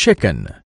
chicken.